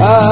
Ah.